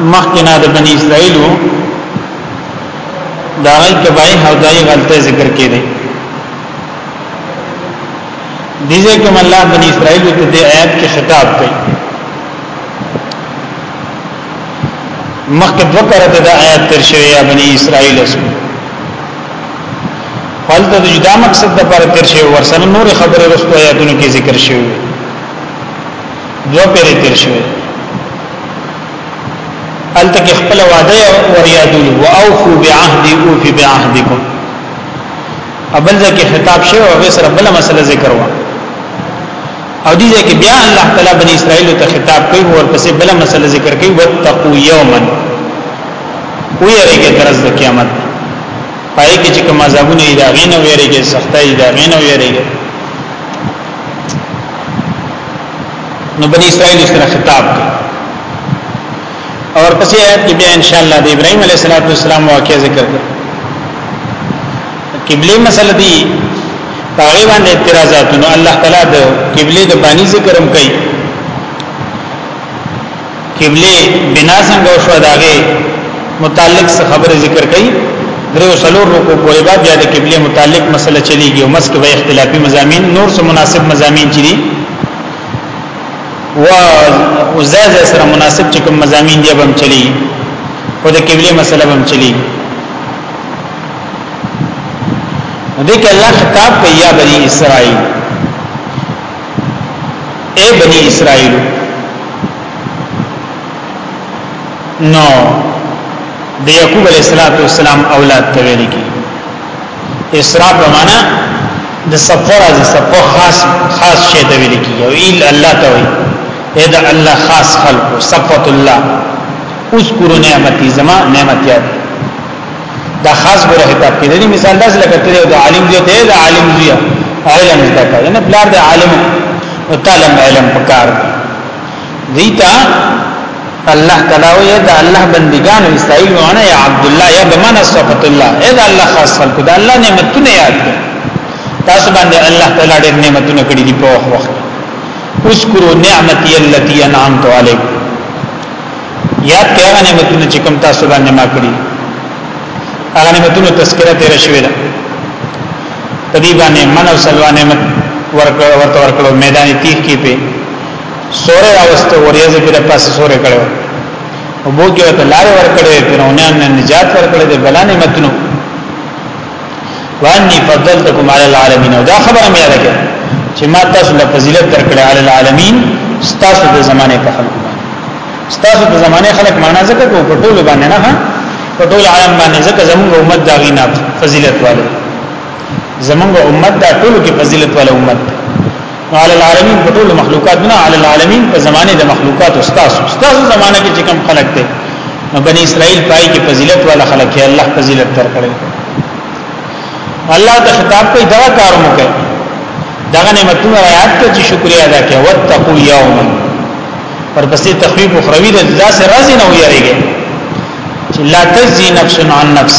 مخکنا د بنی اسرائیلو دا غي کبای او دای غلطه ذکر کې دي دیزه کوم الله بنی اسرائیل ته د آیات کې خطاب کوي مخکې دوه کرته د آیات تر شوی یا بنی اسرائیل اسو فلته د جدا مقصد د پر تر شوی ورسره نور خبره رسو آیاتونو کې ذکر شوی دو پیری تیر شوی الته کې خپل وعده وریادول او اوفو بعهدی اوفی بعهدکم ابل ځکه خطاب شوی او غیر سره بل مسله ذکر و او دې ځکه بیا الله تعالی بنی اسرائیل ته خطاب کوي او ورپسې بل مسله ذکر کوي وتقو یوما ویریږي درز د قیامت پای کې چې کوم عذابونه ایداغې نه ویریږي سختای ایداغې نه ویریږي نو بنی اسرائیل سره خطاب کوي اور پسې آیات کې بیا ان شاء الله د ابراهيم عليه السلام واقعي ذکر کړي قبله مسله دي هغه باندې اعتراضات نو الله تعالی د قبله د باندې ذکرم کوي قبله بنا څنګه شو داغه متعلق څه خبره ذکر کړي درو سلور رکو پورې بعد بیا د قبله متعلق مسله چلیږي او مسکه به اختلافي مزامین نور سره مناسب مزامین چي و او زاد سره مناسب چې کوم مزامین دی بم چلی او د قبله مسله بم چلی دې کې الله خطاب کوي یا بني اسرائیل اے بنی اسرائیل نو د یعقوب علیہ الصلوۃ والسلام اولاد ته ویل کی اسراء په معنا د سفر از سفر خاص خاص شی ته ویل کی او ایل الله ته وی اے د الله خاص خلق صفت الله اذکر نعمتي زما نعمت یاد دا خاص ګره خطاب کې دی مثال داس لکه ته د عالم دی ته د عالم دی علم زده کړه نه بلار د عالم او تعلم علم پکار دی تا الله تعالی او د الله بندگان اسرائیل معنا یا عبد الله یا بمانه صفات الله اې دا الله خاص خلق دا الله نعمتونه یاد کړئ تاسو باندې الله تعالی ډېر نعمتونه کړې دي په وخت وخت اذكروا نعمتي التي انعمت عليكم یاد کړئ هغه نعمتونه چې کوم تاسو باندې ما کړی هغه نعمتونو تذکرہ تیر شوی ده په دې باندې من او سلوا نعمت ورکړ ورته ورکړو میدان تیخ کې په سورې اوسته وریاځه په پاسه سورې کړو او بو کې ته لار ورکړې فرعونان نه نجات ورکړې د بلانې متنو وانی فضلتکم علی العالمین دا خبره مې یاد کړه چې ما تاسو له فضیلت درکړې علی العالمین تاسو د زمانه په خلق تاسو د زمانه خلق معنا ځکه کو په ټول باندې نه ها په ټول عالم باندې ځکه زموږ امت دا غینا فضیلت والے زموږ امت دا ټول کې فضیلت والے امت على العالمين په ټول مخلوقات نه على العالمين په زمانه د مخلوقات استاد استاد زمانه کې چې کوم خلق دي بني اسرائيل پای کې فضیلت والا خلق یې الله فضیلت درکړي الله ته خطاب کوي دا کار مو کوي دا نعمتونه آیات ته چې شکریا ادا کړئ واتقوا يوما پر پسې تخویب اخروی د ځا سره راځي نه ویریږي چې لا تزي نفس عن نفس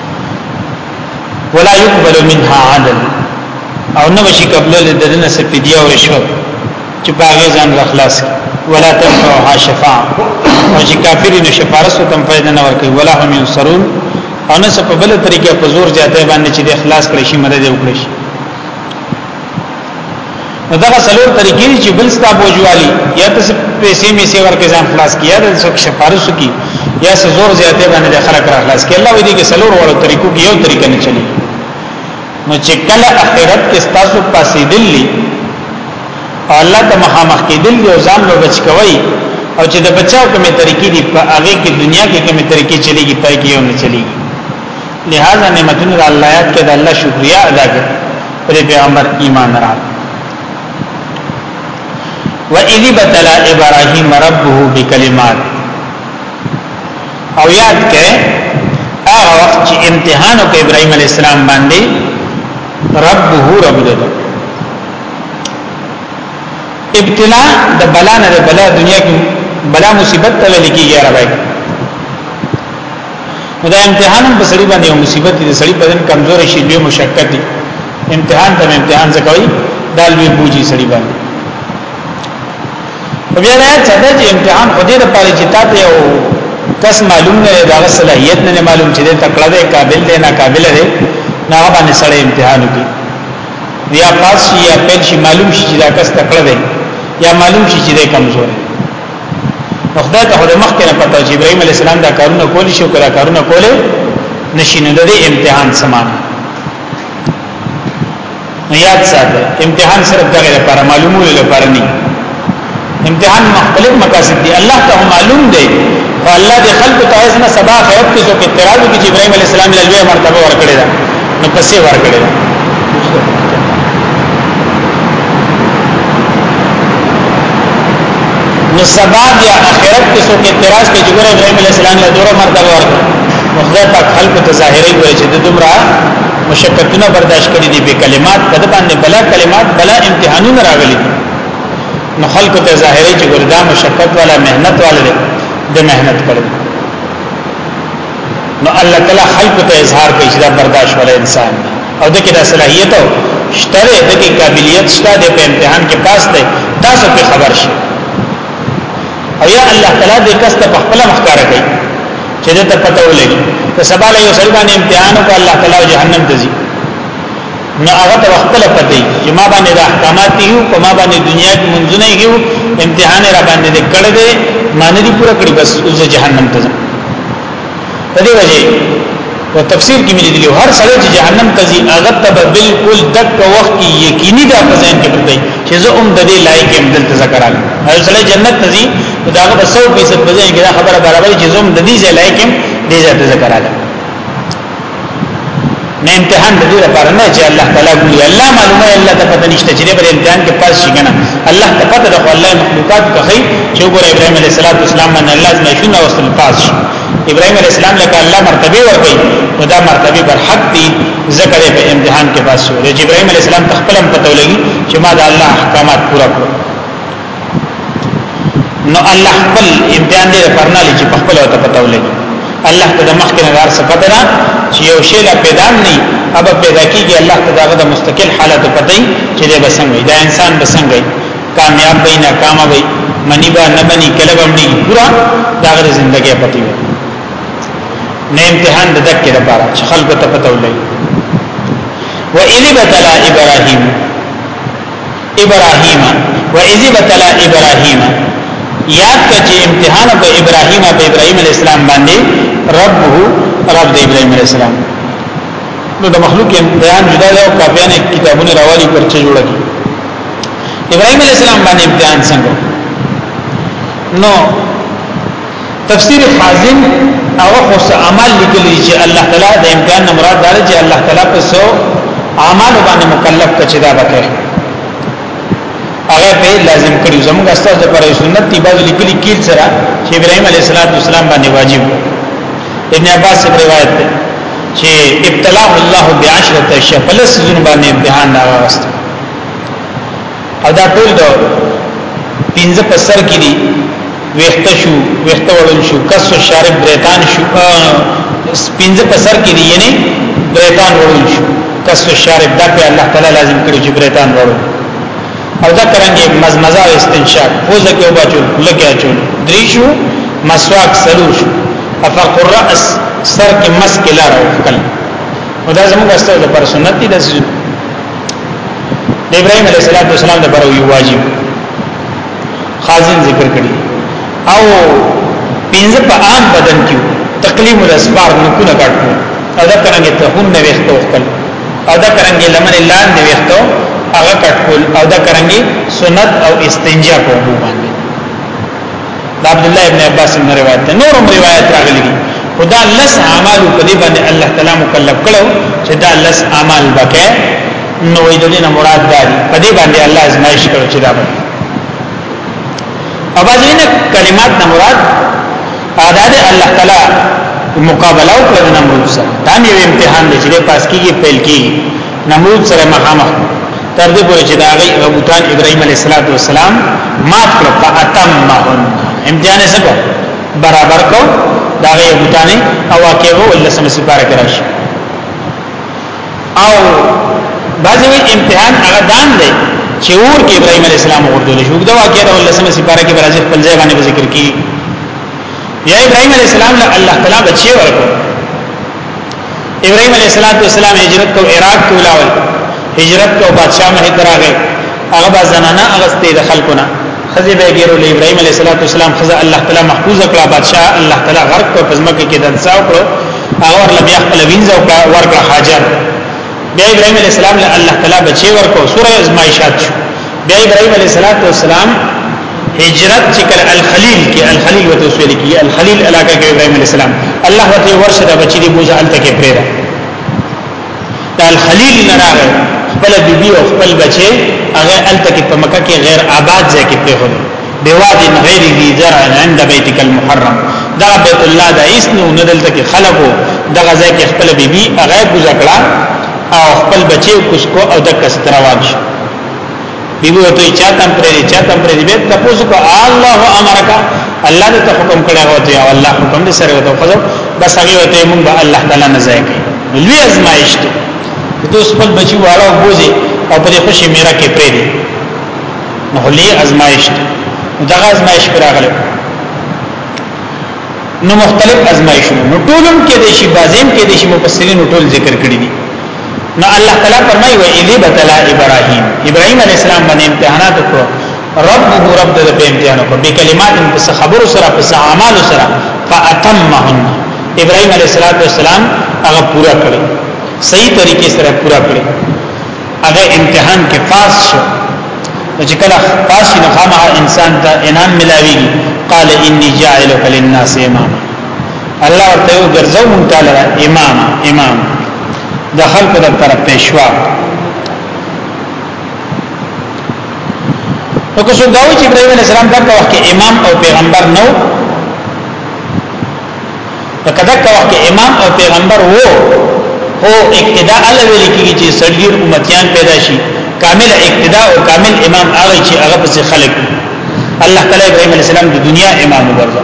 ولا يقبل منها عدل او نه بشي قبل لدنه سپیدیا او رشوت چې باغې ځان خلاص ولا تنفعها شفاعه او چې کافر نه شفارس او تم فائدہ نه ورکوي ولا هم ينصرون او نه په بل طریقه په زور جاته باندې چې د اخلاص کړی شي مدد وکړي نو دا څلور طریقې دي چې بل ستا بوجوالي یا تاسو پیسې می سي ورکې ځان خلاص کیا د څوک شفارس کی یا څه زور زیاتې باندې د خلک را خلاص کی الله وی دي کې څلور وړو طریقو کې یو طریقه نه چلی نو چې کله اخرت کې تاسو پاسې دلی الله ته مخامخ کې دل دی او ځان له بچ کوي او چې د بچاو کومې طریقې دي په هغه کې دنیا کې کومې طریقې چلیږي پای کې یو نه چلیږي لہذا نعمتونو د الله یاد کړه د الله شکریا ادا کړه پر پیغمبر ایمان را و اذ بتلا ابراهیم ربه بکلمات او یاد کړه هغه وخت چې امتحان وکړ ابراهیم علی السلام باندې ربه رب دته ابتلا د بلا نه د بلا دنیا کې بلا مصیبت ته ویل کیږي عربی نو دا امتحان هم په سړي باندې یو مصیبت دی سړي بدن کمزور شي لوی مشقت دی امتحان ته امتحان څه کوي دا لوی بوجي سړي باندې په بیا راځي چې دا امتحان خو دې لپاره چې تاسو یو کس معلوم نه دا صلاحیت نه معلوم چې تکړه دی قابل دی نه قابل دی نه باندې سړی امتحان کوي یا پاس شي یا پیل شي معلوم شي چې دا کس تکړه دی یا معلوم شي چې کمزور دی خدای ته د مخ کې نه پته چې ابراهيم عليه السلام دا کارونه کول شي او کړه کارونه کول نشي نه د امتحان سمان یاد ساته امتحان صرف دغه لپاره معلومولو لپاره نه امتحان مختلف مقاصد دي الله ته معلوم دی او الله دې خلق ته ایسنه سبا خیرت کې څوک اعتراض کوي چې ابراهيم عليه السلام له لوی مرتبه ورکړي دا نو پسې ورکړي دا نو سبا بیا اخرت کې څوک اعتراض کوي چې ګوره ابراهيم عليه السلام له دوره مرتبه ورکړه نو خدای پاک خلق ته ظاهري وایي چې د دومره مشکلتونه برداشت کړي دي په کلمات په باندې بلا کلمات بلا امتحانونه راغلي نو خلق ته ظاهري چې ګوره دا مشکل والا مهنت والا دی د مهنت کړو نو الله تعالی خلق ته اظهار کوي چې دا برداشت ولا انسان دی او د کې د صلاحیت او شته د کې قابلیت شته د په امتحان کې پاس دی تاسو په خبر شئ او یا الله تعالی دې کس ته خپل مخکاره کوي چې دا ته پته ولګي ته سبا له یو سړي باندې امتحان وکړ الله تعالی جهنم ته ځي نو هغه ته خپل پته چې ما باندې د احکامات یو په ما باندې دنیا کې منځونه یو امتحان را باندې د کړه دې معنی دې پوره کړی بس اوس جهنم ته ځم په دې وجه او تفسیر کې ملي دي هر سړی چې جهنم ته ځي هغه ته بالکل دک وخت کې یقیني دا په ځین کې پرته چې زه هم د دې لایق یم دلته ذکر علم هر سړی جنت ته ځي دا هغه 100% په ځین کې دا خبره برابر چې زه هم د دې لایق یم دې ذکر علم نه امتحان د دې لپاره نه چې الله تعالی ګوري الله معلومه الله ته پته نشته چې په امتحان کې پاس شي کنه الله ته پته د الله مخلوقات ته خي چې ګور ابراهيم عليه السلام باندې الله زما شنو او سم پاس شي ابراهيم عليه السلام لکه الله مرتبه ورکړي نو دا مرتبه بر حق دي ذکر په امتحان کې پاس شو چې ابراهيم عليه السلام تخپلم پته ولګي چې ما د الله احکامات پورا کړو نو الله خپل امتحان دې فرنا لچې په خپل وته پتو لګي الله ته د مخکې نه دار صفته ده چې یو شی لا پیدا نه اب پیدا کیږي الله ته دغه د مستقل حالت پته چې دې بسنګ دا انسان بسنګ کامیاب وي ناکام وي منی با نه منی کله به منی پورا دغه ژوندۍ پتی وي نه امتحان د دکې لپاره چې خلکو ته پته ولګي و اذ بتلا ابراهيم ابراهیم و اذ ابتلا ابراهیم یاد کړه چې امتحان په ابراهیم په ابراهیم علی السلام باندې ربه رب د ابراهیم علی السلام نو د مخلوق امتحان جدا دی او کاپیان کتابونه راوالي پرچه جوړ کی ابراهیم علی السلام باندې امتحان څنګه نو تفسیر خازن هغه خو عمل لیکلی چې الله تعالی د امکان نه مراد دا چې الله تعالی په سو اعمال باندې مکلف کچې دا وکړي هغه به لازم کړی زموږ استاد د پر سنت دی باندې لیکلی کیل سره چې ابراهيم عليه السلام باندې واجب ابن عباس سے روایت ده چې ابتلاه الله بعشرة اشیاء فلس ذنوبان امتحان راوست او دا ټول د پنځه په سر کې دي ویخته شو ویخته وړل شو کس او شارب بریتان شو پنځه په سر کې دي یعنی بریتان وړل شو کس او شارب دا په الله تعالی لازم کړو چې بریتان وړو او دا کرانګي مزمزه او استنشاق پوزه کې وبچو لکه چو دریشو مسواک سلو شو افق الراس سر کې مس کې لار او کل او دا زموږ استاد پر سنت دي د د ابراهيم عليه السلام لپاره یو واجب خازن ذکر کړي او پنځه په عام بدن کې تقلیم الاسبار نکونه کاټو او دا څنګه ته هم نه وختو خپل او دا څنګه لمن لاندې وختو هغه کټول او دا څنګه سنت او استنجا کوو باندې دا عبد الله ابن عباس نے روایت ده نورم روایت راغلی دي خدا لس اعمال په دې باندې الله تعالی مکلف کړو چې دا لس اعمال بکې نو د دې نه مراد ده په دې باندې الله ازمایش کړو چې دا باندې اوازینه کلمات نه مراد ادا ده الله تعالی مقابله او کړنه مرسته دا یو امتحان دی چې پاس کیږي پیل کیږي نمرود سره مخامخ تر دې پورې چې دا غي غبوتان ابراهيم عليه السلام مات کړ فاتمهن امتحان یې سره برابر کو دا غي غبوتان او واقع وو الله سم سپاره کړش او بعضی امتحان هغه دان دی چې اور کې ابراهيم عليه السلام ورته شو دا واقع دا الله سم سپاره کې برازه خپل ځای باندې ذکر کی یا ابراهيم عليه السلام له الله تعالی بچي ورکړ ابراهيم عليه السلام هجرت کو عراق ته ولاول هجرت کو بادشاہ مه تراغه هغه با زنانه اغستې د خلقونه خزه به ګیرو له ابراهيم عليه السلام خزه الله تعالی محفوظ کړه بادشاہ الله تعالی غرق کو پزمکه کې دنسا کړو هغه ورله بیا خپل وینځو ورکړه حاجر بیا ابراهيم عليه السلام له الله تعالی بچي ورکو سوره ازمایشات شو بیا ابراهيم عليه السلام هجرت چې کله الخليل کې الخليل وته وسول کې الخليل علاقه کې ابراهيم عليه السلام الله وته ورشه د بچی دی بوزه الته کې پرېره دا الخليل نه راغی خپل بیبي او خپل بچي هغه الته کې په مکه کې غیر آباد ځای کې پرې هول بواد غیر ذی زرع عند بیتک المحرم دا بیت الله د اسنو ندلته کې خلقو دغه ځای کې خپل بیبي هغه بوزه کړه او خپل بچي کوس کو او د کس روان شو بیبو ته چا تم پرې چا تم پرې به تاسو کو الله امرک الله دې ته حکم کړی او ته الله حکم دې سره وته خو بس هغه وته مونږ به الله تعالی نه ځای کوي لوی ازمایش ته دوس خپل بچی واړه بوزي او په دې خوشي میرا کې پرې دي نو لوی ازمایش دا ازمایش پر راغله نو مختلف ازمایشونه نو ټولم کې دي شي بازیم کې دي شي مفسرین ټول ذکر کړی دي نو الله تعالی فرمایي و اذ بتلا ابراهيم ابراهيم عليه السلام باندې امتحانات وکړو ربه رب د په امتحان وکړو به کلمات په خبرو سره په اعمال سره فاتمهن ابراهيم عليه السلام هغه پورا کړی صحیح طریقې سره پورا کړی هغه امتحان کې پاس شو چې کله پاس شي نو خامہ انسان ته انعام ملاويږي قال اني جاعلك للناس اماما الله ورته یو ګرځو مونږ تعالی امام امام د خلکو د پر پېښوا نو که څوک داوی چې ابراهيم عليه السلام دغه وخت کې امام او پیغمبر نو په کله وخت کې امام او پیغمبر وو هو اقتداء الله ویل کیږي چې سړیر امتیان پیدا شي کامل اقتداء او کامل امام هغه چې هغه پس خلق الله تعالی ابراهيم عليه السلام د دنیا امام وګرځا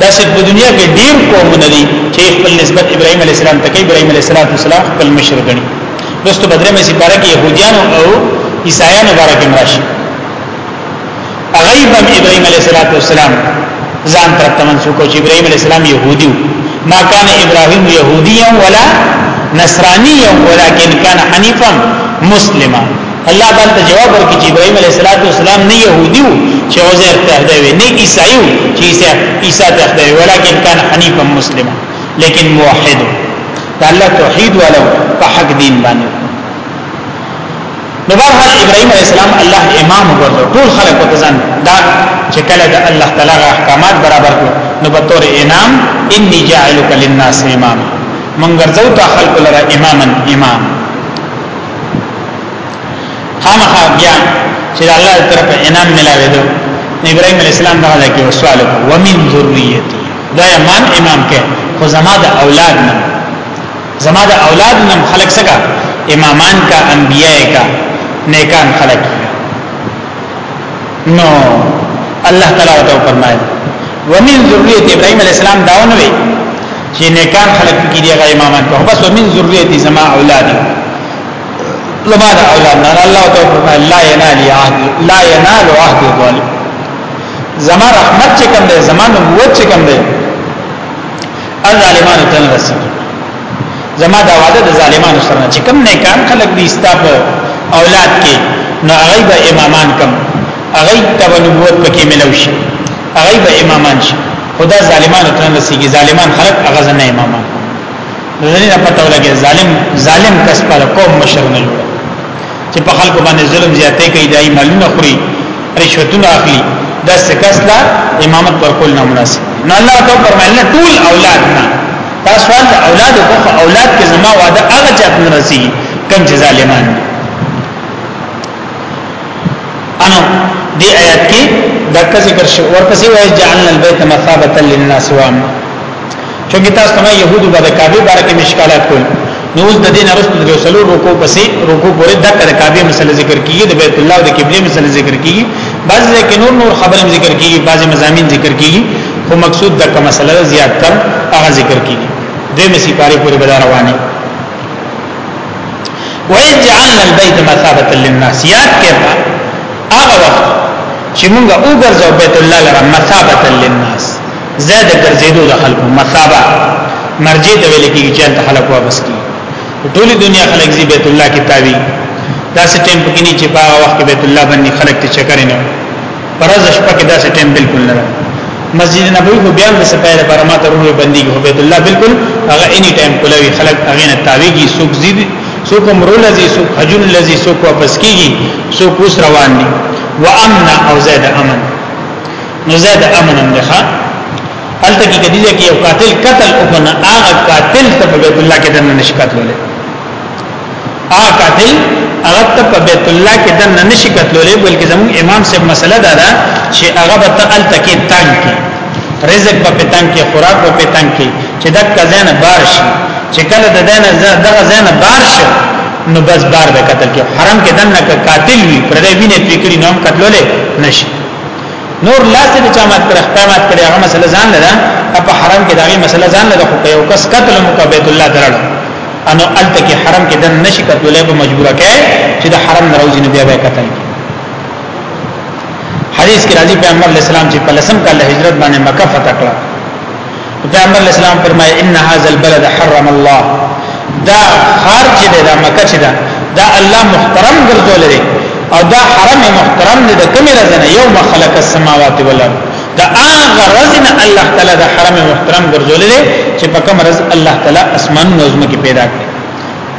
دا چې په دنیا کې ډیر قومونه دي چې خپل نسبت ابراهيم عليه السلام ته کوي ابراهيم عليه السلام خپل مشر غني دوستو بدره مې سپاره کې يهوديان او عیسایان مبارک مرشي غیبا ابراهيم عليه السلام ځان تر تمنسو کو چې ابراهيم عليه السلام يهودي ما كان ابراهيم يهوديا ولا نصرانيا ولكن كان حنيفا مسلما الله تعالی ته جواب ورکړي چې ابراهيم عليه السلام نه يهودي وو چې عزير ته خدای وي نه عيسائي وو چې عيسى ته خدای ولکن كان حنيفا مسلما لیکن موحد دا الله توحید والو په حق دین باندې نو بهر ابراهيم عليه السلام الله امام وګرځو ټول خلق په ځان دا چې کله د الله تعالی احکامات برابر کړو نو په تور انعام اني جاعلک للناس امام من ګرځو تا خلق لرا اماما امام, امام خامخا بیا چې الله طرف انعام ملاوي دو ابراهيم عليه السلام دا لکه سوال ومن ذريتي دا امام امام کې خو زما د اولاد نه زما د اولاد نه خلق سکا امامان کا انبیاء کا نیکان خلق نو الله تعالی وتعالى فرمایي ومن ذریه ابراهيم عليه السلام داونه وی چې نیکان خلق کې دی هغه امامان کوه بس ومن ذریتی زما اولاد لما دا اولاد نه الله تعالی لا ینال عهد لا ینال عهد ظالم زما رحمت چې کوم دی زما نبوت چې کوم دی الظالمان تن رسید زما دا وعده د ظالمانو سره چې کوم نیکان خلق دي ستاب اولاد کې نو هغه به امامان کم هغه ته نبوت پکې ملوي هغه به امامان شي خدا ظالمانو ته نسیږي ظالمان خلق هغه ځنه امامان ځنه نه پته ولګي ظالم ظالم کس پر قوم مشر نه جوړ چې په خلکو باندې ظلم زیاتې کوي دای مالونه خوري رشوتونه اخلي دا سکس لا امامت پر کول نه مناسب نه الله تو فرمایله ټول اولاد نه تاسو ول اولاد کو اولاد کې زما وعده هغه چاته نسیږي کم چې ظالمان دي انا دی آیات کې دا کا ذکر شو ورپسې وایي جعلنا البيت مثابه للناس وام چونګې تاسو ته يهودو باندې کعبه بارکه مشکلات کول نو اوس د دین ارستو د سلو رکو پسې رکو پورې د کړه کعبه مسله ذکر کیږي د بیت الله د قبله مسله ذکر کیږي بعض ځکه نور نور خبره ذکر کیږي بعض مزامین ذکر کیږي خو مقصود د کوم مسله زیات تر هغه ذکر کیږي د مسی پاره پورې بدار روانه وإذ جعلنا البيت مثابة للناس یاد کړه هغه وخت چې موږ وګرځو بیت الله لپاره مثابة للناس زاد ګرځېدو د خلکو مثابه مرجع ته ویل کېږي چې ته خلک واپس کی ټول دنیا خلک زی بیت الله کې تاوی دا سټیم پکې نه چې په هغه وخت بیت الله باندې خلک ته چکر نه فرض شپه کې داسې ټیم بالکل نه مسجد نبوي خو بیا د سپای لپاره ما ته روه بندي کې بیت الله بالکل هغه اني ټایم کولاوي خلک هغه نه تاویږي سوق زید سوق مرول زی سوق حجن لذي سوق واپس کیږي سوق اوس روان دي وامن او زید امن نو زید امن هم ده هلته کې کدی چې یو قاتل قتل وکنه هغه قاتل ته بیت الله کې دنه نشکات ولې هغه قاتل هغه ته په بیت الله کې د نه نشي قتلولې بلکې زموږ امام صاحب مسله دا ده چې هغه به تقل تکي تنگ کی رزق په پتنګ کې خوراک په پتنګ کې چې د کزن بار شي چې کله د دینه دغه زین بار شي نو بس بار به قتل کې حرم کې دنه قاتل وي پر دې وینې فکرې نوم قتلولې نشي نور لاس دې چا مات پر احکامات کړي هغه مسله ځان نه ده په حرم کې دغه مسله ځان نه ده خو یو کس قتل مو کا بیت الله درلو انو الته کې حرم کې دن نشي کتلې په مجبوره کې چې د حرم ناروزي نه بیا به کتل حدیث کې راځي پیغمبر اسلام چې په لسم کال هجرت باندې مکه فتح کړه پیغمبر اسلام فرمایي ان هاذا البلد حرم الله دا خار چې دا مکه چې دا دا الله محترم ګرځول لري او دا حرم محترم دی د کومې رزنه یو مخلق السماوات والارض دا هغه رزن الله تعالی د حرم محترم ګرځولې چې په کوم رز الله تعالی اسمان نظم کې پیدا کړ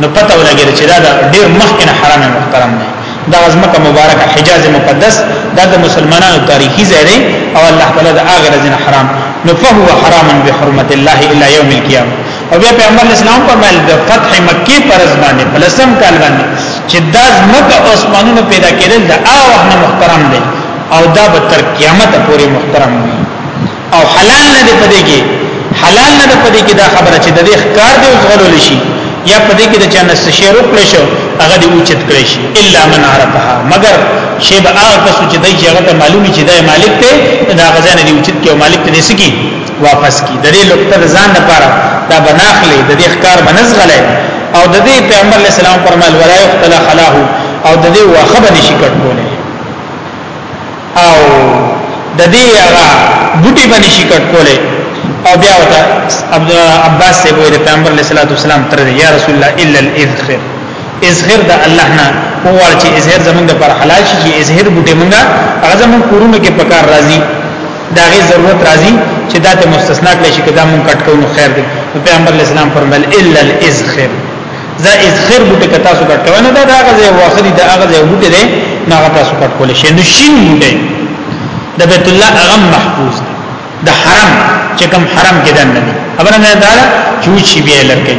نو پته ولګی چې دا ډیر مخکې حرم محترم دی دا عظمت مبارک حجاز مقدس دا د مسلمانانو تاریخي ځای دی او الله تعالی دا هغه رزن حرام نو فهو حرام بحرمت الله الا يوم القيامه او بیا پیغمبر اسلام پر مل د فتح مکی پر ځبانه فلسم کال باندې چې دا عظمت او اسمانونو پیدا کېدل دا هغه محترم دی او دا به تر قیامت پورې محترم وي او حلال نه دی پدې کې حلال نه دی پدې کې دا خبره چې د دې ښکار دی وزغلول شي یا پدې کې د چا نس شي روکړې شو هغه دی اوچت کړې شي الا من عرفها مگر شی به هغه کس چې دای چې هغه ته معلومي چې دای مالک ته دا غزا نه دی اوچت کې او مالک ته دې سکی واپس کی د دې لوکته ځان لپاره دا بناخلې د دې ښکار بنزغلې او د دې پیغمبر اسلام فرمایل ولا یقتل خلاه او د دې واخه بنشي کټ کوله او د دې هغه بوټي باندې شي کټ کوله او بیا وتا عبد عباس سے وې پیغمبر علیه الصلاه والسلام تر یا رسول الله الا الاذخر اذخر د الله نه هوال چې اذخر زمونږ پر حلال شي چې اذخر بوټي مونږه هغه زمونږ کورونو کې پکار راځي دا غي ضرورت راځي چې دا ته مستثنا کړي شي کدا مونږ کټ کوو خیر دی پیغمبر علیه السلام فرمایل الا الاذخر دا از خیر بوټه که تاسو کټ کوئ نه دا د هغه ځای واخري د هغه ځای بوټه دی نه هغه تاسو کټ کول شي نو شین بوټه د بیت الله هغه محفوظ دی د حرم چې کوم حرم کې دن نه خبره نه دا چې شي بیا لکه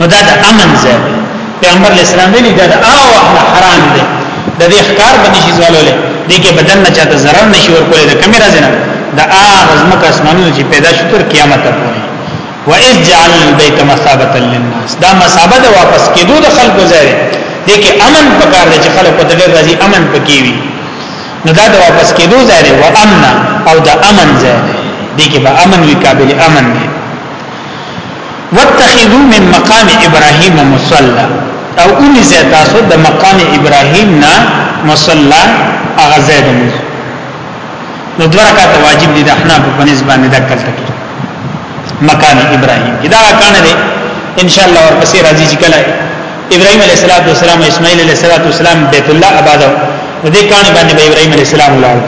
نو دا د امن ځای پیغمبر اسلام ویلي دا د او حرام دی د دې ښکار باندې شي زوالولې دې کې بدن نه چاته zarar نشي ورکولې د کیمرا ځنه د هغه ځمکه اسمانونو چې پیدا شو تر قیامت پورې و اذ جعل البيت مثابه للناس دا مثابه د واپس کېدو د خلکو ځای دی کې امن پکار دی چې خلکو ته ډېر راځي امن پکې وي نو دا د واپس کېدو ځای دی و امن او د امن ځای دی دې کې به امن وی قابل امن دی واتخذوا من مقام ابراهيم مصلى او اونې زه تاسو د مقام ابراهيم نه مصلى اغزه دمو نو دوه رکعات واجب دي د احناف په نسبت باندې د کلته کې مکان ابراهيم دا کان دي ان شاء الله ورپسې راځي چې کله ابراهيم عليه السلام او اسماعيل عليه السلام بیت الله آباد نو دې کان باندې به ابراهيم عليه السلام لاړ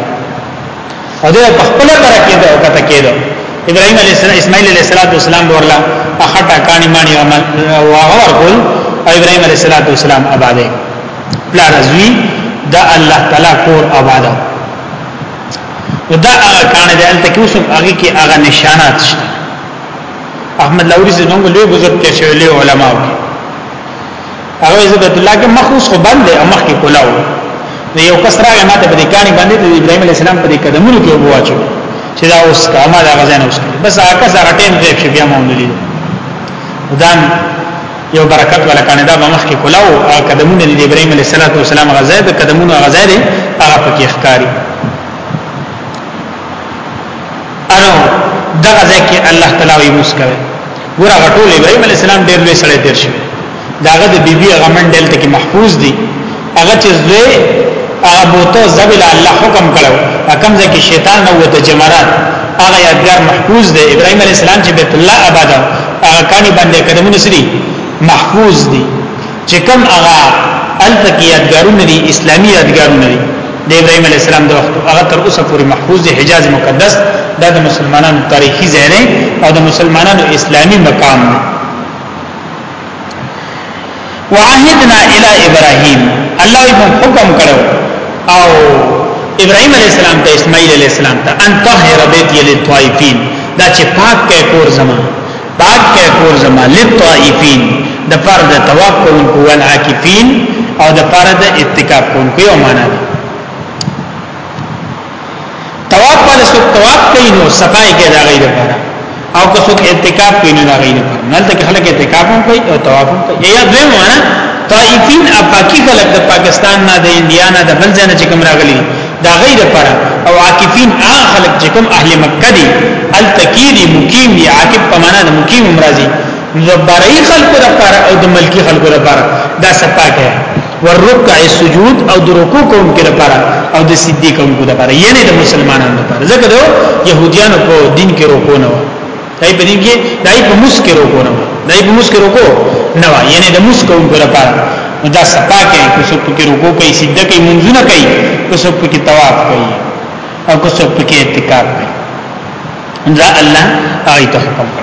او دا په خپل طرح کې دا وکړه کېده ابراهيم عليه السلام اسماعيل عليه السلام ورلا اخټه کانی مانی عمل او هغه ورکول ابراهيم عليه السلام آباد پلار زوی د الله تعالی کور آباد نو دا هغه کانه د الته کې اوسم هغه کې هغه نشانات شته احمد لوري زمونږ له بزرګ کې شوی له علماو هغه عزت الله کې مخوس خو باندې امخ کې کولاو نو یو کس راغی ماته په دې کانه باندې د ابراهيم عليه السلام په دې قدمونو کې وواچو چې دا اوس کامه دا غزان اوس بس هغه سره ټیم غیب شي بیا مونږ لیدل دان یو برکت ولا کانه دا به مخکې کولاو او قدمونه د ابراهیم علیه السلام غزا د قدمونو غزا دی هغه پکې ښکاری انو دا غزا کې الله تعالی یې مسکوي ګور هغه ټول ابراهیم علیه السلام ډېر لوی سړی تیر شوی داغه د بیبي غمن دلته کې محفوظ دي هغه چې زوی هغه بوته زبل الله حکم کړو حکم ځکه شیطان نو د جمرات هغه یادګار محفوظ دی ابراهيم عليه السلام چې بیت الله آباد هغه کانی باندې قدمونه سری محفوظ دي چې کوم هغه الته کې یادګارونه دي اسلامي یادګارونه دي د ابراهيم عليه السلام د وخت هغه تر اوسه پورې محفوظ دي حجاز مقدس دا د مسلمانانو تاریخي ځای او د مسلمانانو اسلامي مقام دی وعهدنا الى ابراهيم الله یې حکم کړو او ابراهيم عليه السلام ته اسماعيل عليه السلام ته ان طهر بيت للطائفين دا چې پاک کې کور زما پاک کې کور زما للطائفين د فرض طواف کوونکو والعاکفين او د فرض اتکاف کوونکو یو معنا ده طواف باندې څوک طواف کوي نو صفای کې دا غي لپاره او که څوک اعتکاف کوي نو دا غي لپاره نه ته خلک اعتکاف هم کوي او طواف هم کوي یا دوی معنا طائفین اپاکی خلک د پاکستان نه د انډیا نه د بل ځای نه چې کوم راغلي دا غي لپاره او عاکفین هغه خلک چې کوم اهل مکه دي التکیری مقیم دی عاکف په معنا د مقیم مرضی زبرای خلکو لپاره او د ملکی خلکو لپاره دا سپاکه والرکع السجود او د رکوع کوم کې لپاره او د سجدي کوم کې لپاره یعنی د مسلمانانو لپاره ځکه د يهوديانو په دین کې رکوع نه و دای په دین کې دای په موس کې رکوع نه و دای په موس کې رکوع نه و یعنی د موس کوم کې لپاره دا سپا کې کو څوک کې رکوع کوي سجده کوي منځونه کوي کو څوک کې طواف کوي او کو څوک کې اعتکاف کوي دا الله آیت حکم کړ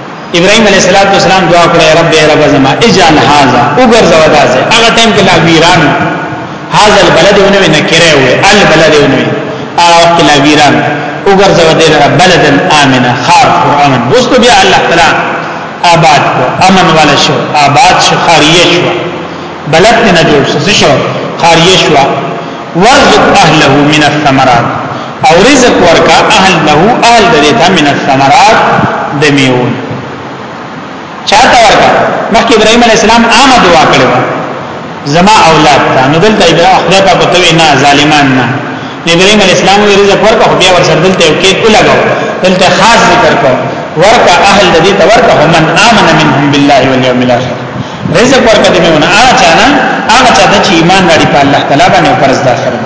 ابراهيم عليه السلام دعا کړې رب رب زما اجعل هذا وګرځوا داسې هغه ټیم کې لا ویران هاذا البلد ونوي نکره وي البلد ونوي هغه وخت لا ویران وګرځوا دې لپاره بلدن امنه خار قران بوستو بیا الله تعالی آباد کو امن والا شو آباد شو خاریه شو بلد نه جوړ څه شو قاریه شو ورزق اهله من الثمرات او رزق ورکا اهل له اهل دته من الثمرات د میو چاته ورکا مخکې ابراهيم عليه السلام عامه دعا کړو زما اولاد ته نو دلته ابراهيم خدای په پتوي نه ظالمان نه ابراهيم عليه السلام یې رزق ورکا خو بیا ورسره دلته یو کې کولګو دلته خاص ذکر کو ورکا اهل دته ورکا هم من امن منهم بالله واليوم الاخر رزق ورکړه دې مونږه هغه چانه هغه چا ته چې ایمان لري په الله تعالی باندې او پرز د آخرت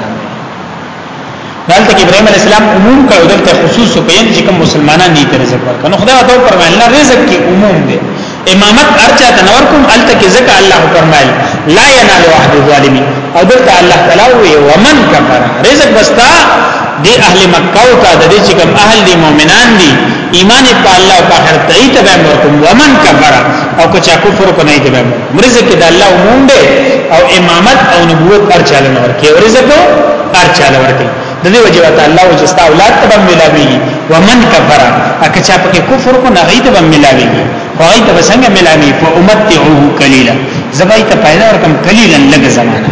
دلته کې ابراهيم عليه السلام عموم کړو دلته خصوص په یوه چې کوم مسلمانان نه کوي رزق ورکړه نو خدای ته فرمایل نه رزق کې عموم دی امامت ارچا تنور کوم الته کې ځکه الله فرمایل لا ينال واحد الظالمين او دلته الله تعالی وي ومن کفر رزق بستا دی اهل مکه او ته د دې چې کوم اهل دي مؤمنان دي ایمان په الله او په آخرت ته ایته به ورکوم ومن کفر او که چا کفر کو نه دی مرزق د الله عموم دی او امامت او نبوت هر چاله نه ورکی او رزق هر چاله ورکی د دې وجه ته الله او جستا اولاد ته بم ملاویږي ومن کفر اکه چا پکې کفر کو نه غي ته بم ملاویږي هغه ته بسنګ ملاوي فامتعه قليلا زبای ته پیدا ورکم قليلا لږ زمانہ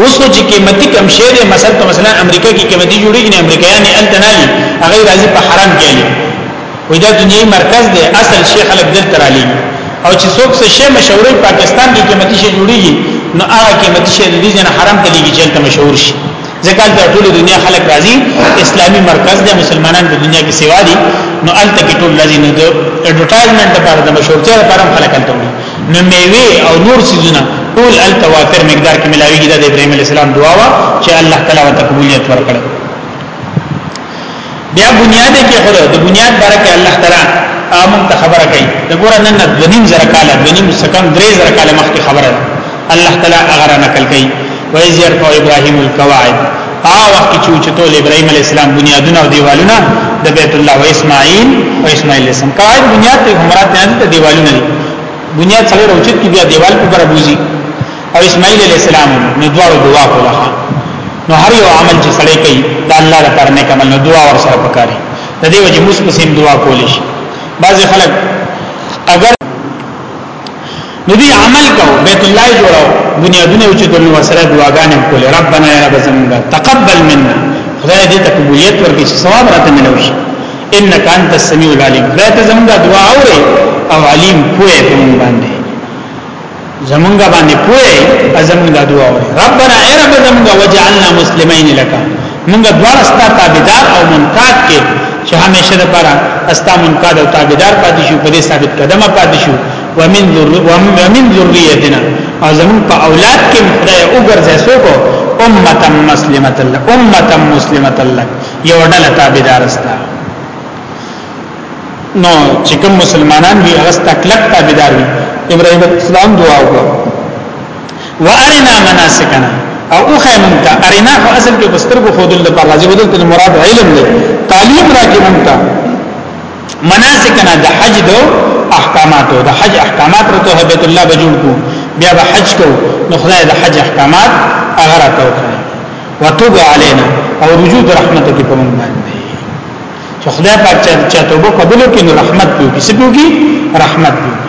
اوس خو چې قیمتي کم شي د مثلا په مثلا امریکا کې قیمتي جوړیږي نه امریکایان نه التنالي هغه راځي په حرم کې علي وې دا دنیوي مرکز دی اصل شیخ خلک دلته راځي او چې څوک څه شی مشهورې پاکستان کې قیمتي شي جوړیږي نو هغه قیمتي شي د دې نه حرم ته لګي چې ته مشهور شي ځکه د ټول دنیا خلک راځي اسلامي مرکز دی مسلمانان په دنیا کې سیوا دي نو الته کې ټول راځي نو د اډورټایزمنت لپاره د مشهورتیا لپاره خلک الته نو میوه او نور سيزونه ټول التواتر مقدار کې ملاويږي د ابراهيم عليه السلام دعا وا چې الله تعالی وت قبولیت ورکړي بیا بنیاد کې خدای د بنیاد برکه الله تعالی امون ته خبره کوي د ګور نن د نیم زره کاله د نیم سکم درې زره کاله مخکې خبره ده الله تعالی هغه نقل کوي وایز يرفع ابراهيم القواعد هغه وخت چې چتول ابراهيم عليه السلام بنیادونه او دیوالونه د بیت الله او اسماعیل او اسماعیل اسلام قواعد بنیاد ته همرات نه د دیوالونه دي بنیاد سره روچت کې بیا دیوال په بر بوزي او اسماعیل عليه السلام نو دوه دعا کوله نو هر یو عمل چې سړی کوي د الله لپاره نه کوي نو دعا ور سره پکاري د دې وجه موږ په سیم دعا کولې شي بعضي خلک اگر نو دی عمل کو بیت الله جوړو بنیادونه چې دنه وسره دعاګانې کول ربنا یا رب زمونږه تقبل منا خدای دې ته قبولیت ورکړي چې ثواب راته ملوي انک انت السمیع العلیم خدای ته زمونږه دعا اوري او علیم کوی په مونږ باندې زمونږه باندې کوی زمونږه دعا اوري ربنا یا رب زمونږه وجعلنا مسلمین لک موږ دواړه ستا تابعدار او منقاد کې چې همیشه لپاره استا منقاد او تابعدار پاتې شو په دې ثابت قدم پاتې شو ومن ذر ومن ذریتنا او زمون په اولاد کې خدای وګرځي څوک امه مسلمه الله امه مسلمه الله یو ډله تابعدار استا نو چې کوم مسلمانان وي هغه تکلک تابعدار وي ابراهيم اسلام دعا وکړه وارنا مناسکنا او اوخه مونتا ارنا خو اصل کې بسترګو خودل د پر راځي بدل ته مراد علم دی تعلیم راکې مونتا مناسکنا د حج دو احکاماتو د حج احکامات رته بیت الله بجوړ کو بیا به حج کو نو خدای د حج احکامات هغه راتو وتوب علينا او رجوع رحمت کې کوم باندې چې خدای پاک چې توبه قبول کړي نو رحمت پیږي سپیږي رحمت پیږي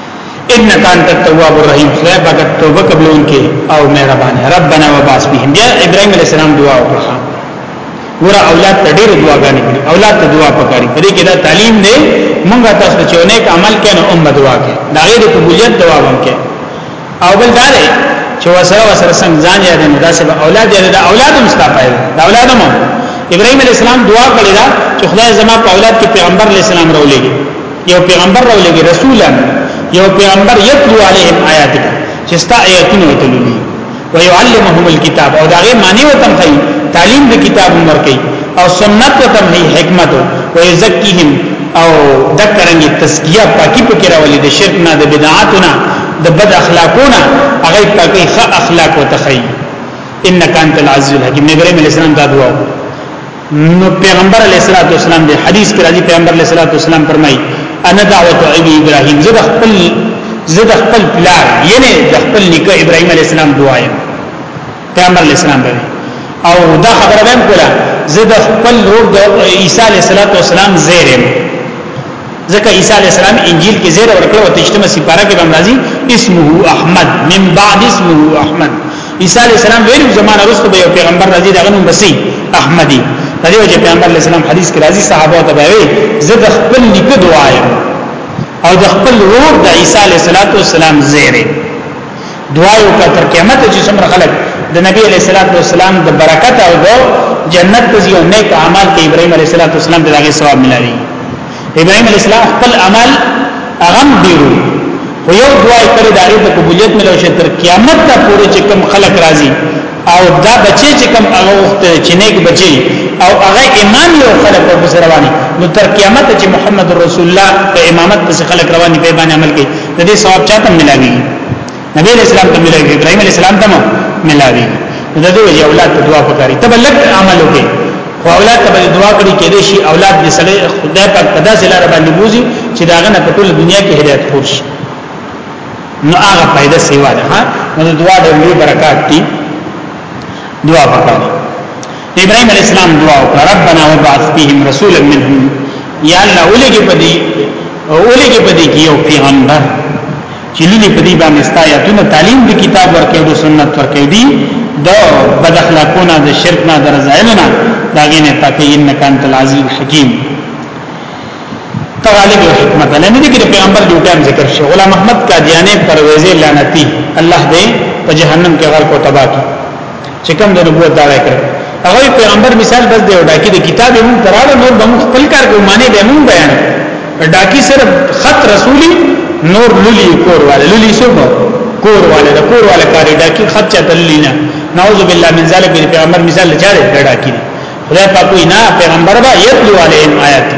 انك انت التواب الرحيم خدای پاک توبه قبلون کې او مهربان ربنا وباس بهم بیا ابراهيم عليه السلام دعا وکړه ور اولاد ته ډېر دعاګانې کړې اولاد ته دعا پکاري په دې کې دا تعلیم دی مونږه تاسو چې نیک عمل کین او امه دعا کې دا غیر قبولیت دعا وکړي او بل دا دی چې وسره وسره څنګه ځان یاد نه داسې به اولاد یې دا اولاد هم ستاپایل دا اولاد هم ابراهيم عليه السلام دعا کړې ده چې خدای زما په اولاد کې پیغمبر عليه السلام راولېږي یو پیغمبر راولېږي رسولا یو پیغمبر یتلو علیهم آیاتک چې ستا آیاتونه وتللی ويعلمهم الكتاب او داغه معنی وتم کوي تعلیم د کتاب عمر کوي او سنت وتم هي حکمت ويزکیهم او دکرنګي تزکیه پاکي پکې راولي د شرک نه د بدعاتونه د بد اخلاقونه هغه پاکي ښه اخلاق وتخي انك انت العزيز الحكيم نبی رحم الاسلام دا دعا نو پیغمبر علیه الصلاۃ والسلام دی حدیث کې راځي پیغمبر علیه الصلاۃ والسلام فرمایي انا دعوت ابي ابراهيم زه خپل زه د خپل پلار یعنی د خپل نیکه ابراهیم علی السلام دعا یم پیغمبر علی السلام دی او دا خبره هم کوله زه د خپل روح د عیسی علی السلام زیرم ځکه عیسی علی السلام انجیل کې زیر ورکړ او تشتمه سپاره کې بمرازي اسمه احمد من بعد اسمه احمد عیسی علی السلام ویلو زمانه رسو به یو پیغمبر راځي دغه نوم بسی احمدی په دې چې پیغمبر علی السلام حدیث کې راځي صحابه ته وایي زه د خپل لیکو دعایم او د خپل ور د عیسی علی السلام زیره دعا یو کا تر قیامت چې څومره خلک د نبی علیہ الصلوۃ والسلام د برکت او د جنت ته یو نیک اعمال کې ابراهیم علیہ الصلوۃ والسلام ته هغه ثواب ملایي ابراهیم علیہ السلام خپل عمل اغم دیو خو یو دعا یې کړې دا د قبولیت ملو شه تر قیامت ته پورې چې کم خلک راځي او دا بچي چې کم هغه وخت چې نیک بچي او هغه امام یو خلک په رواني نو تر قیامت چې محمد رسول الله په امامت پس خلک رواني په باندې عمل کوي د دې ثواب چاته ملاوي نبی علیہ السلام ته ملاوي ابراهيم علیہ السلام ته ملاوي د دې وجه اولاد ته دعا وکړي ته بلک عمل وکړي خو اولاد ته دعا کړی کې دې شي اولاد دې سره خدای پاک په داسې لار باندې بوزي چې داغه نه په ټول دنیا کې هدایت خور شي نو هغه فائدہ سیوا ده ها نو دعا د برکات دي دعا وکړي ابراهيم عليه السلام دعا وکړه ربنا وبعث فيهم رسولا منهم یا الله ولګي پدې ولګي پدې کې یو پیغمبر چې لولي پدې باندې ستایتونه تعلیم د کتاب ورکې او سنت ورکې دي د بد اخلاقونه د شرک نه د رضایلونه دا غینه پکې انک انت العزیز الحکیم تغالب او حکمت نه دي کې پیغمبر جو ټیم ذکر شي غلام احمد قادیانی پرویزه لعنتی الله دې په جهنم کې غرق او تباہ کړي چې کوم د نبوت دعوی کړي هغه پیغمبر مثال بس دی او ډاکی د کتاب مون تراله نور به مون خپل کار کوو معنی به مون بیان ډاکی صرف خط رسولي نور لولي کور والے لولي سوب کور والے د کور والے کاری ډاکی خط چا تللی نه نعوذ بالله من ذلک د پیغمبر مثال چاره ډاکی دی خدای پاک وی نه پیغمبر با یتلو علیهم آیات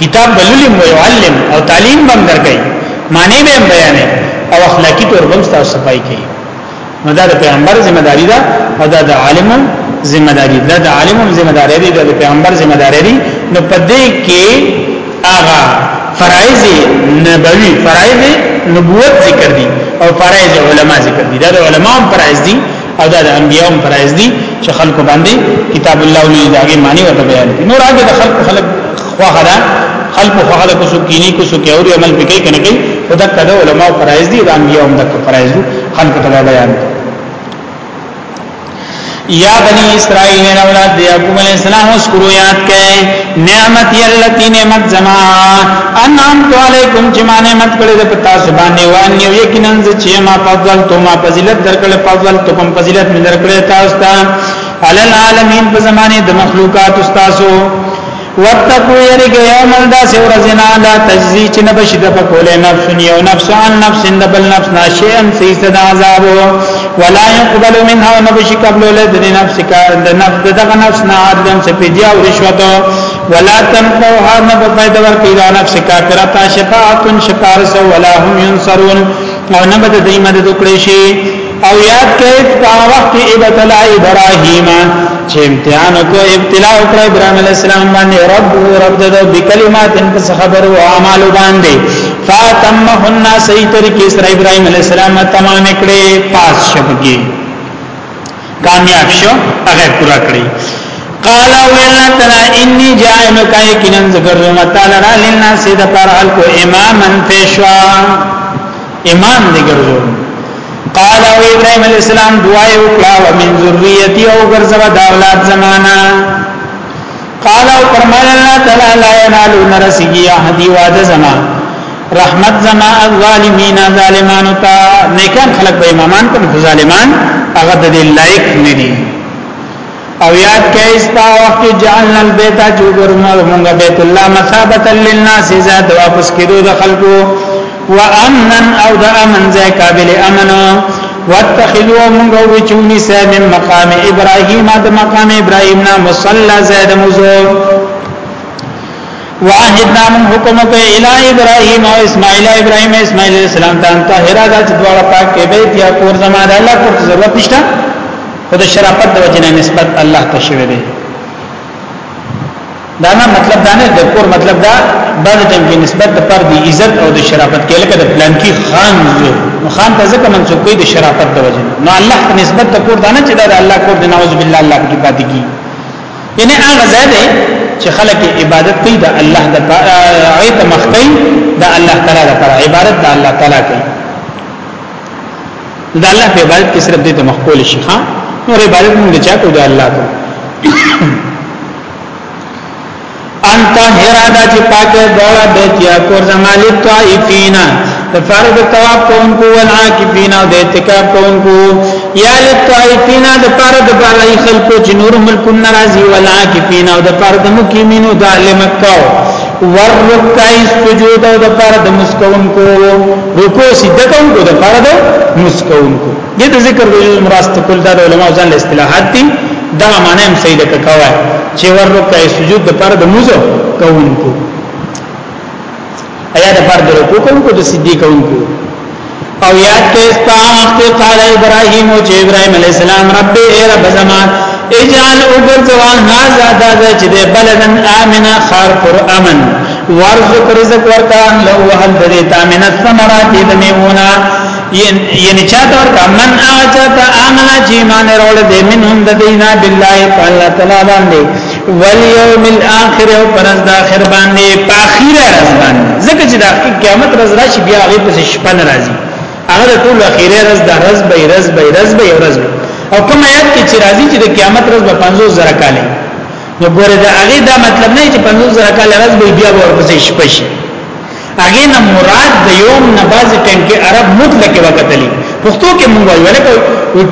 کتاب بللم و يعلم او تعلیم بم درکې معنی به بیانې او اخلاقی تور بم تاسو صفای کوي نو دا د پیغمبر ذمہ داری ده او دا د عالم ذمہ داری ده د عالم ذمہ داری ده د پیغمبر ذمہ داری ده نو په دې کې هغه فرایض نبوي فرایض نبوت ذکر دي او فرایض علما ذکر دي دا د علماو فرایض دي او دا د انبیاء فرایض دي چې خلکو باندې کتاب الله ولې داګه معنی وته بیان دي نور هغه د خلکو خلک خوخه ده خلق خوخه ده کوسو کینی کوسو کې اوري عمل به کوي کنه کوي او دا کده علماء فرایز دي دا انبیاء هم د فرایز دي خلق ته بیان یا بنی اسرائیل نے اولاد دیا کو علیہ السلام اس کو یاد کہ نعمت یلتی نعمت زما انعام تو علیکم جما نعمت کړه د پتا سبحان و ان یقینا چې ما فضل تو ما فضیلت درکړه فضل تو کوم فضیلت من درکړه تاسو ته علی العالمین په زمانه د مخلوقات تاسو واتقوا يرګه يوما داس ورزنا لا تجزي چې نه بشي د پکوله نفس یو نفس عن نفس د بل نفس ناشئ ان سيس د عذاب ولا يقبل منها نبشي قبل ولد نفس کا د نفس دغه نفس نه عدل څه پیډیا او رشوت ولا تنفعها نب پیدا ور پیدا نفس کافر تا شفاعت شفارس ولا هم ينصرون او نبد دای مدد کړی شي او یاد کړئ په وخت کې ابتلا ابراهیم چې امتحان کو ابتلا وکړ ابراهیم علی السلام باندې رب رب د بکلمات ان څه خبر او اعمال باندې فاتمهن صحیح طریقې سره ابراهیم علی السلام تمام کړي پاس شپږي کامیاب شو هغه پورا کړی قال ویلنا تنا انی جائل کای کینن ذکر متعالی لنا سید پر الکو امامن پیشوا امام دې ګرځو قال او ابراهيم عليه السلام دعا وکړه ومن ذريتي او ګرځوا د اولاد زمانہ قال او فرمایل الله تعالی لا ينالو نرسيږي احدي وعده زما رحمت زما الظالمين ظالمانو ته نیکان خلق به امامان کوم ظالمان هغه د لایق نه دي او یاد کئ ستا وخت جعلنا البیت جو ګرمو موږ بیت الله مثابه للناس اذا واپس کیدو د خلقو وامنا او د امن ځای قابل امن واتخذوا موږ وچونی سه من مقام ابراهیم د مقام ابراهیم نا مصلا زید مزو واحدنا من حکم په الی ابراهیم او اسماعیل ابراهیم اسماعیل السلام ته طاهرہ د دوړه پاک کې بیت یا کور زما د الله پر ضرورت نشته خو د شرافت د وجنه نسبت الله ته شوی دی دا نه مطلب دا نه د کور مطلب دا بعد ټیم کې نسبت د پر دی عزت او د شرافت کې لکه د پلان کې خان دی نو خان ته ځکه منسوب کوي د شرافت د وجه نو الله ته نسبت د کور دا نه چې دا د الله کور دی نعوذ بالله الله کې پاتې کی یعنی هغه ځای دی چې خلک عبادت کوي د الله د عیت مخکې د الله تعالی لپاره عبادت د الله تعالی کوي دا الله په عبادت کې صرف دې ته مخکول شي ها نور عبادت موږ چا کو دا الله کو انت هرا دا چې پاکه دړه بیتیا کور زمال طائفینا فرض تواب کوونکو والعاکفینا د اعتکاف کوونکو یا لطائفینا د فرض بلای خلقو جنور ملک ناراضی والعاکفینا د فرض مقیمینو د مکه ورکای سجود او د پر د مسکون کو رکوع سجده کوونکو د پاره د مس کوونکو دې د ذکر د جز مراست کول د علماء ځان له اصطلاحات دي دا معنی هم صحیح ده کوي چې ور رکوع سجود د پاره د مز کوونکو ایا د پاره د رکوع کوونکو د سجدي کوونکو او یاد کې استاخت قال ابراهيم او چې ابراهيم عليه السلام رب اے رب زمان اجعل اوغرزوا هذا ذا چې بلدن امنا خار پر امن ورزق رزق ورکا اهله وهل د دې تامن الثمرات د میونه یعنی چاته ورکا من اچاتا امنا چی مان رول دې منهم د دینا بالله تعالی تعالی باندې والیوم الاخر او پرز د اخر باندې په اخیره ورځ باندې ځکه چې د قیامت ورځ راشي بیا هغه په شپه ناراضي هغه ټول اخیره ورځ د ورځ به ورځ به ورځ به ورځ او کوم آیات کې چې راځي چې د قیامت ورځ به 50 زره کاله نو ګوره دا هغه دا مطلب نه چې په نوز رکاله راز به بیا ورپسې شپه شي هغه نه مراد د یوم نه باز ټیم کې عرب مطلق وکتلی پښتو کې مونږ وایو لکه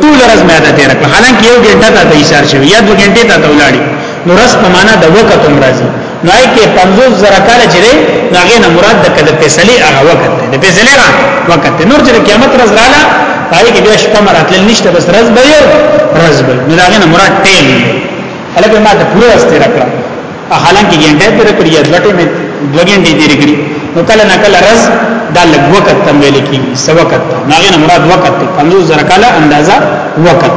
ټول راز مې ده تیر کړ حالانکه یو ګنټه ته ایثار شوی یا دو ګنټه ته ولاړی نو رس په معنا د وخت هم راځي نو یې کې 50 زره کال چې دی هغه نه مراد د کده فیصله هغه وخت دی د فیصله را وخت نور چې قیامت راز رااله پای کې بیا شپه مراتل نشته بس راز به یو راز به نو هغه نه مراد ټیم دی هلکه ما ته پوره واستې راکړه حالانکه ګنټه تیر کړی یا دوټه مې دو ګنټه تیر کړی نو کله نه کله رز دا لږ وخت تم ویل کی سو وخت نه غنه مراد وخت 50 زره کاله اندازا وخت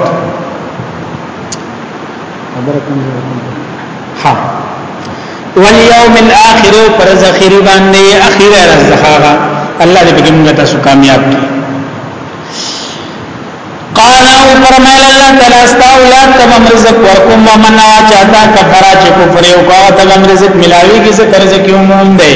ها والیوم الاخر پر ذخیر باندې اخیره رزخاغه الله دې بګم غته سو کامیاب کی قال او فرمایل الله تعالی استا اولاد تم رزق ورکوم ومن چاته کفر چې کفر یو کا تم رزق ملاوی کی څه قرض کیو مون ده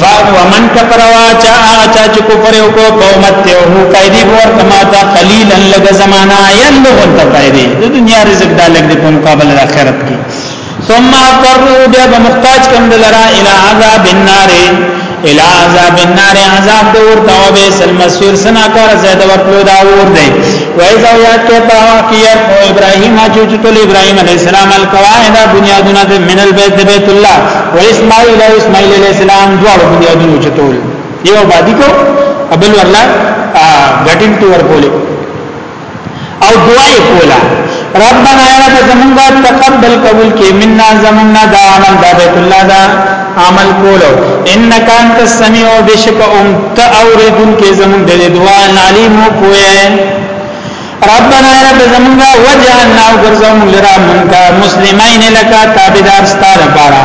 فاق ومن کفر وا چا چا چې کفر یو کو قومت ته هو قیدی ور کما تا قلیلا لګ زمانہ یندو ته قیدی د دنیا رزق دا لګ د کوم قابل اخرت کی ثم اضطروا بیا به محتاج کم دلرا الى عذاب النار الى عذاب النار عذاب دور توبه سل مسیر سنا کار زید ورکلو دا ور دی و اذا یاد کې په واقعیا ابراهیم حجوج تل ابراهیم علی السلام القواعد بنیادونه د من البیت بیت الله و اسماعیل او اسماعیل علی السلام دوه بنیادونه چتول یو باندې کو ابل ورلا غټین تو ور بوله او دعا یې کوله ربنا یا رب زمونږه تقبل قبول کې منا زمونږه دا عمل دا بیت الله دا عمل کولو انک انت السمیع بشک ام تاوردن کې زمونږ د دعا علیم کوه ربنا یا رب زمونږه وجعلنا وغرزم لرا منکا مسلمین لکا تابعدار ستاره بارا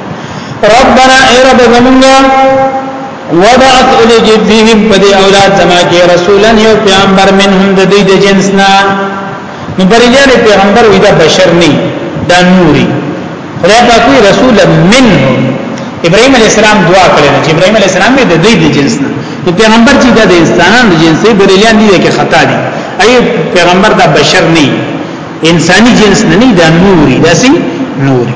ربنا اے رب زمونږه وبعث الیږي فیهم په دې اولاد زما کې رسولن یو پیغمبر منهم د دې د جنسنا نو بریان پیغمبر وی دا بشر نه دا نوري خدای پاک وی رسول منهم ابراهيم عليه السلام دعا کړې چې ابراهيم عليه السلام د دې د جنسنا نو پیغمبر چې د انسانانو د جنسي بریان دي کې خطا دي ای پیغمبر دا بشر نه انساني جنس نه نه دا نوري دا سي نوري